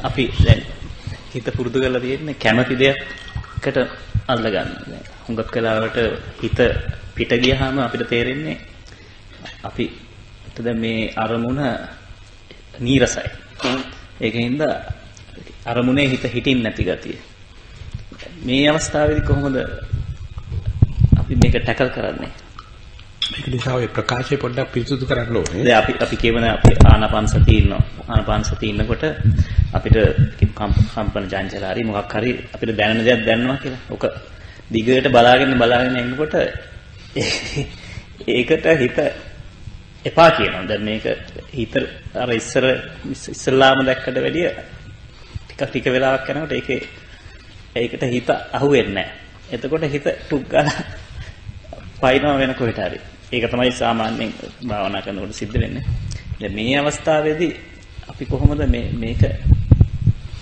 අපි දැන් හිත පුරුදු කරලා තියෙන්නේ කැමති දෙයකට අල්ල ගන්න. හුඟක් වෙලාවට හිත පිට ගියාම අපිට තේරෙන්නේ අපි දැන් මේ අරමුණ නීරසයි. ඒකින්ද අරමුණේ හිත හිටින් නැති ගතිය. මේ අවස්ථාවේදී කොහොමද අපි මේක ටැකල් කරන්නේ? ඒක නිසා ඔය ප්‍රකාශය පොඩ්ඩක් පිරිසුදු කරන්න ඕනේ. දැන් අපි අපි කියවන අපි ආනාපාන සතිය ඉන්නවා. ආනාපාන සතිය ඉන්නකොට අපිට කම්පන චංචල හරි මොකක් හරි අපිට දැනෙන දේක් දැනනවා කියලා. ඔක දිගට බලාගෙන බලාගෙන ඉන්නකොට ඒකට හිත එපා කියනවා. දැන් මේක හිත අර ඉස්සර ඉස්සල්ලාම දැක්කට වැඩිය ටික ටික වෙලාවක් යනකොට ඒකේ ඒකට හිත අහුවෙන්නේ නැහැ. එතකොට හිත ටුක් ගාලා පයින්ව වෙන කොහෙට හරි. ඒක තමයි සාමාන්‍යයෙන් භාවනා කරනකොට සිද්ධ වෙන්නේ. දැන් මේ අවස්ථාවේදී අපි කොහොමද මේ මේක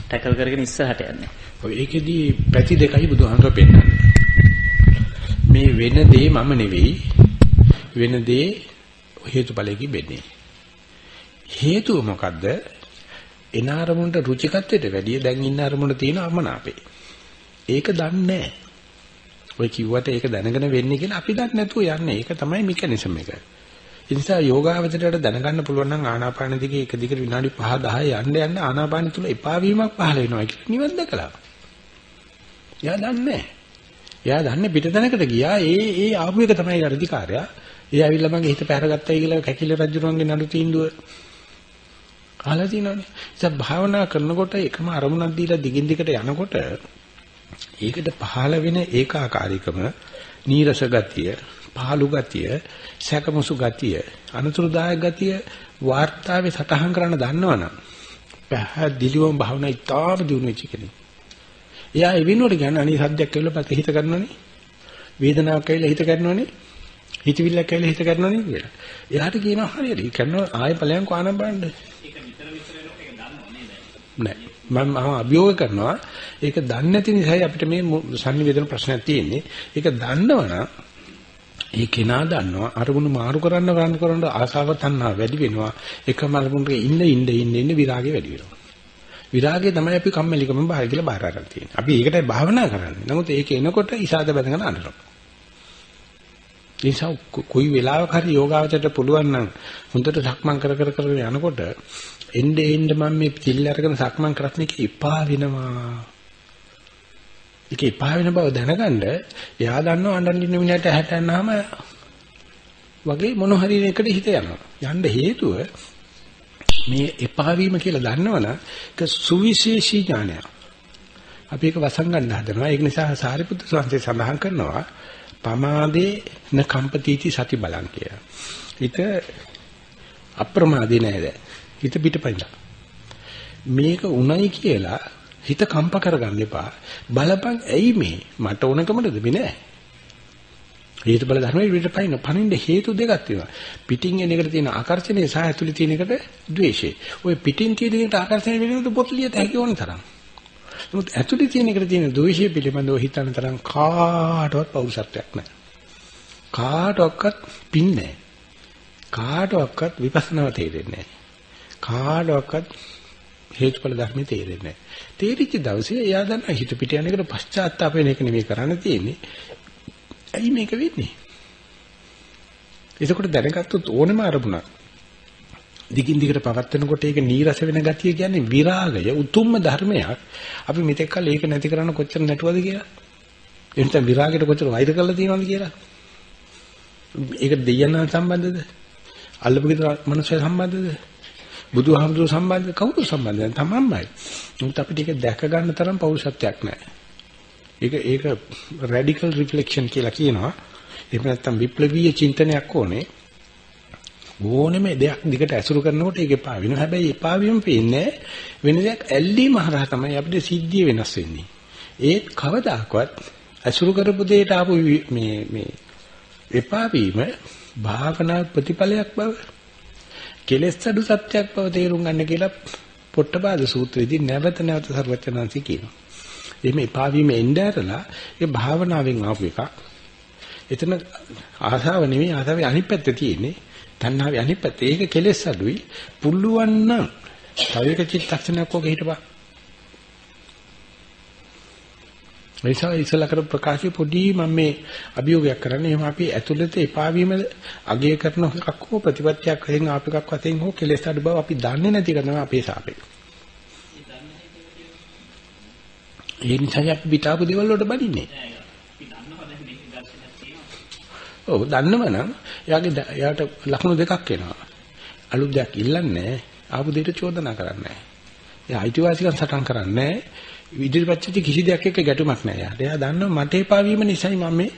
ටැකල් කරගෙන ඉස්සරහට යන්නේ? ඔය ඒකෙදී පැති දෙකයි බුදුහාමර පෙන්නන්නේ. මේ වෙන දේ මම නෙවෙයි. වෙන දේ හේතුඵලයේ වෙන්නේ. හේතුව මොකද්ද? එන අරමුණට රුචිකත්වයට වැඩිය දැන් ඉන්න අරමුණ තියෙන අමනාපේ. ඒක දන්නේ නැහැ. ඔය කිව්වට ඒක දැනගෙන වෙන්නේ කියලා අපි දන්නේ නැතුව යන්නේ. ඒක තමයි මෙකැනිසම් එක. ඒ නිසා යෝගාවචරයට දැනගන්න පුළුවන් නම් ආනාපාන දිගේ එක දිගට විනාඩි 5 10 යන්න යන්න ආනාපාන තුල එපා වීමක් පහළ වෙනවා කියලා නිවන් දැකලා. එයා දන්නේ එයා දන්නේ පිටතැනකට ගියා. ඒ ඒ ආපු එක තමයි අධිකාරයා. ඒ ඇවිල්ලා මගේ හිත පැහැරගත්තයි කියලා කැකිල රජුරුවන්ගේ නඩු තීන්දුව අහලා තිනවනේ. ඉතින් භාවනා කරනකොට එකම අරමුණක් දීලා දිගින් දිගට යනකොට ඒකට පහළ වෙන ඒකාකාරීකම, නීරස ගතිය, පහළු ගතිය, සැකමසු ගතිය, අනතුරුදායක ගතිය වාර්තාවේ සටහන් කරන්න දන්නවනම් පැහැදිලිවම භාවනා ඉතාම දිනු වෙච්ච කෙනෙක්. එයා ඒ වෙනුවට කියන්නේ අනිත් සද්දයක් කියලා පැත හිත කරනවනේ. වේදනාවක් කියලා හිත කරනවනේ. හිතවිල්ලක් කියලා හිත කරනවනේ කියලා. එයාට කියනවා හරියට. ඒ කරනවා ආයෙ ඵලයන් කොහනම් බලන්න. ඒක විතර විතර වෙනකොට ඒක දන්නව නේද? නෑ. මම අභියෝග කරනවා ඒක දන්නේ නැති නිසායි අපිට මේ sannivedana ප්‍රශ්නයක් තියෙන්නේ. ඒක දන්නවනම් ඒ කෙනා දන්නවා අරමුණු මාරු කරන්න ගන්න කරන ආසාව තණ්හා වැඩි වෙනවා. එකම අරමුණක ඉන්න ඉන්න ඉන්න ඉන්න විරාගය වැඩි වෙනවා. විරාගය තමයි අපි කම්මැලිකම බාහිර කියලා බාහිර අරන් තියෙන්නේ. අපි ඒකටයි භාවනා කරන්නේ. නමුත් ඒක එනකොට ඉසాత බඳගෙන අඬනවා. නිසා කොයි වෙලාවක හරි යෝගාවචරයට පුළුවන් නම් හොඳට සක්මන් කර කර කර යනකොට එnde එnde මම මේ පිළ අරගෙන සක්මන් කරත් මේක එපා වෙනවා. ඒක එපා වෙන බව දැනගන්න එයා දන්නවා අඬන් මිනිහට හැටන්නාම වගේ මොන හරි එකකට හිත යනවා. යන්න හේතුව මේ එපා වීම කියලා දන්නවනම් ඒක සුවිශේෂී ඥානයක්. අපි ඒක වසංගන්න හදනවා. ඒක නිසා සාරිපුත්‍ර සංසේ සඳහන් කරනවා පමාදේ න කම්පතිති සති බලං කියලා. හිත අප්‍රමාදී නෑද? හිත පිටපයින්. මේක උණයි කියලා හිත කම්ප කරගන්න එපා. බලපන් ඇයි මේ මට ඕනකමද මේ නෑ. හේතු බල ධර්මයේ පිටපයින් පණින්න හේතු දෙකක් තියෙනවා. පිටින් එන එකට තියෙන ආකර්ෂණය සහ ඇතුළේ තියෙන එකට ද්වේෂය. ඔය පිටින් තියෙන එකට ආකර්ෂණය වෙනකොට පොත්ලියට හැකි ඕන තරම්. නමුත් ඇතුළේ තියෙන එකට තියෙන ද්වේෂය පිළිබඳව හිතන තරම් කාටවත් පෞරුෂත්වයක් නැහැ. කාටවත් පින් නැහැ. කාටවත් විපස්සනාව තේරෙන්නේ නැහැ. කාටවත් හේතුඵල ධර්ම තේරෙන්නේ නැහැ. තේරිච්ච දවසේ එයා දන්නා හිත පිට යන එකට පශ්චාත්තාප වෙන එක නෙමෙයි කරන්න තියෙන්නේ. ඇයි මේක වෙන්නේ? එතකොට දැනගත්තොත් ඕනෙම අරමුණක් දිගින් දිගට පවත්වනකොට ඒක නීරස වෙන ගතිය කියන්නේ විරාගය උතුම්ම ධර්මයක්. අපි මෙතෙක් කල ඒක නැති කරන්න කොච්චර නැටුවද කියලා. එනිසා විරාගයට කොච්චර වෛර කරලා තියෙනවද කියලා. ඒක දෙයයන් සම්බන්ධද? අල්ලපු ගෙදර මිනිස්සු සම්බන්ධද? බුදුහාමුදුරුවෝ සම්බන්ධ කවුරු සම්බන්ධද? තමන්මයි. නමුත් අපිට ඒක දැක ගන්න තරම් පෞරුෂත්වයක් නැහැ. ඒක ඒක රැඩිකල් රිෆ්ලෙක්ෂන් කියලා කියනවා. එහෙම නැත්නම් විප්ලවීය චින්තනයක් ඕනේ. ඕනෙම දෙයක් දිගට ඇසුරු කරනකොට ඒක එපා වෙනවා. හැබැයි එපා වීම පේන්නේ වෙන දෙයක් ඇල්ලීම හරහා තමයි අපිට සිද්ධිය වෙනස් වෙන්නේ. ඒත් කවදාකවත් ඇසුරු කරපු දෙයට ආපු මේ මේ එපා වීම භාවනා ප්‍රතිඵලයක් බව කෙලෙස් අඩු සත්‍යයක් බව තේරුම් ගන්න කියලා පොට්ටපාද සූත්‍රයේදී නැවත නැවත සර්වචනන්සි කියනවා. එimhe එපා වීම එන්න ඇරලා ඒ භාවනාවෙන් ආපු එකක්. එතන ආසාව නෙමෙයි ආසාවේ අනිත් පැත්ත තියෙන්නේ. තණ්හාවේ අනිත් පැත්ත. ඒක කෙලෙස් අඩුයි. පුළුවන් නම් තව එක චිත්තක්ෂණයක් ඔක හිටපන්. ඒ නිසා ඉස්සලා කර ප්‍රකාශය පොඩි මම මේ අභියෝගයක් කරන්නේ එහෙම අපි ඇතුළත එපා වීම අගය කරන එකක් හෝ ප්‍රතිපත්තියක් වශයෙන් ආප එකක් වශයෙන් හෝ කෙලෙස් අඩු බව අපි දන්නේ නැති එක තමයි අපේ සාපේ. ඒ නිසා අපි පිටාපු දේවල් වලට බඩින්නේ. ඔව් දන්නවනම් එයාගේ එයාට ලකුණු දෙකක් එනවා. අලුත් දෙයක් ඉල්ලන්නේ ආපු දෙයට චෝදනා කරන්නේ. එයා අයිතිවාසිකම් සටන් කරන්නේ ඉදිරිපත් වෙච්ච කිසි දෙයක් එක්ක ගැටුමක් නැහැ යාට. එයා දන්නවා මට එපා වීම නිසායි මම මේ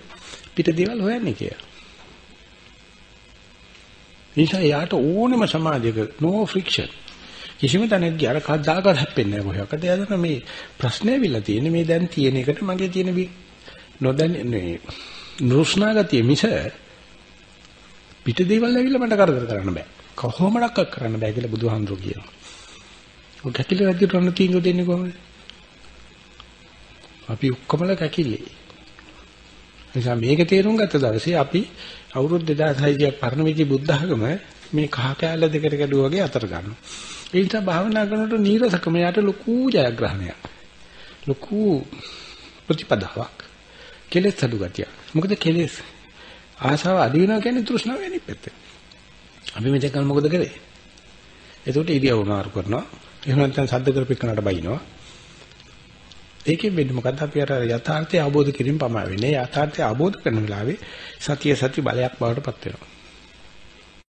පිට දේවල් හොයන්නේ කියලා. නිසා යාට ඕනෙම සමාජයක no friction කිසිම තැනක ගියාර කවදාකවත් හැප්පෙන්නේ නැහැ කොහොකද. එයා දන්න මේ ප්‍රශ්නේ විලා තියෙන්නේ මේ දැන් තියෙන එකට මගේ තියෙන නොදැන්නේ නුරුස්නාගතිය මිස පිට දේවල් ඇවිල්ලා මට කරදර කරන්න බෑ. කොහොමඩක් කරන්න බෑ කියලා බුදුහාමුදුරුවෝ කියනවා. ඔය කැකිලි රජුට අන්න තීන්දුව දෙන්නේ කොහොමද? අපි ඔක්කොමල කැකිලි. නිසා මේක තේරුම් ගත්ත දවසේ අපි අවුරුදු 2600ක් පරණ වෙච්ච බුද්ධ ආගම මේ කහ කැල දෙකට කැඩුවා වගේ අතර ගන්නවා. ඒ නිසා භාවනා කරනකොට නීරසකම යට ලොකු ජයග්‍රහණයක්. ලොකු ප්‍රතිපදාවක්. කෙලෙස් අඩු ගතිය. මොකද කෙලෙස් ආසාව අඩු වෙනවා කියන්නේ තෘෂ්ණාව වෙනින් පැත්තේ. අපි මෙතෙක් කල මොකද කරේ? එතකොට ඉරියව් මාරු කරනවා. එහෙම නැත්නම් සද්ද කරපෙන්නට බයිනවා. ඒකෙන් වෙන්නේ මොකද්ද අපි අර යථාර්ථය අවබෝධ කිරීම පමා වෙන්නේ. යථාර්ථය අවබෝධ කරන වෙලාවේ සතිය සති බලයක් බවට පත් වෙනවා.